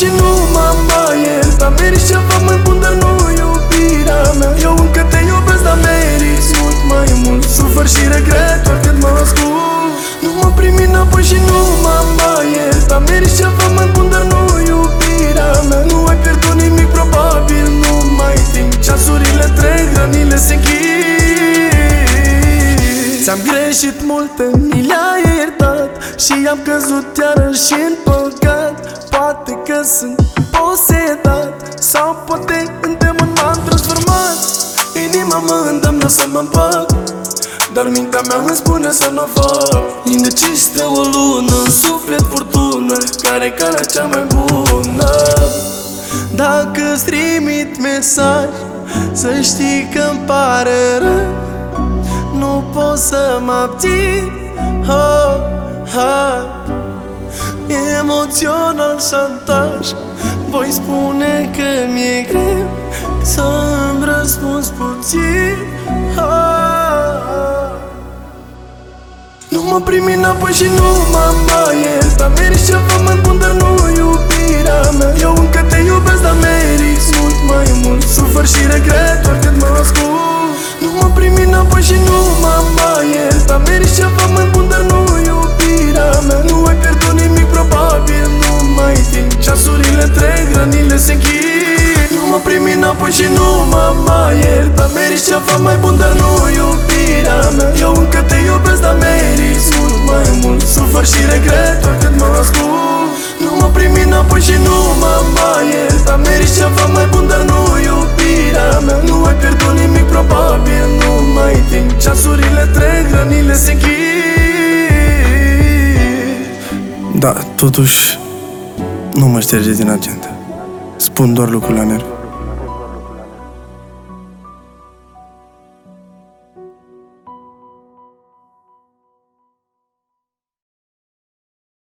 și nu mă mai iert Am meriți ceva mai bun, dar nu iubirea mea. Eu încă te iubesc, dar meriți mult mai mult. Sufăr și regret oricât mă ascult Nu mă primi înapoi și nu mă mai iert Am meriți ceva mai bun, dar nu iubirea mea. Nu ai pierdut nimic, probabil nu mai timp. Ceasurile trec, rănile se închid. Ți-am greșit multe, mi le-ai iertat. Și am căzut iarăși în păcat Poate că sunt posedat Sau poate în demon m-am transformat? Inima mă îndemnă să mă împac Dar mintea mea îmi spune să nu fac Indecistă o lună, în suflet furtună Care care cea mai bună? Dacă-ți trimit mesaj Să știi că-mi pare rău. Nu pot să mă abțin oh, oh. Emoțional șantaj Voi spune că mi-e greu Să-mi răspuns puțin oh, oh. Nu mă primi înapoi și nu mă mai iert Am meriți mă primi înapoi și nu mă mai iert Am meriți ceva mai bun, dar nu iubirea mea. Eu încă te iubesc, dar meriți mult mai mult. Sufăr și regret oricât mă ascult. Nu mă primi înapoi și nu mă mai iert Am meriți ceva mai bun, dar nu iubirea mea. Nu ai pierdut nimic, probabil nu mai timp Ceasurile trec, rănile se închid. Da, totuși nu mă șterge din agenda. Spun doar lucruri la nervi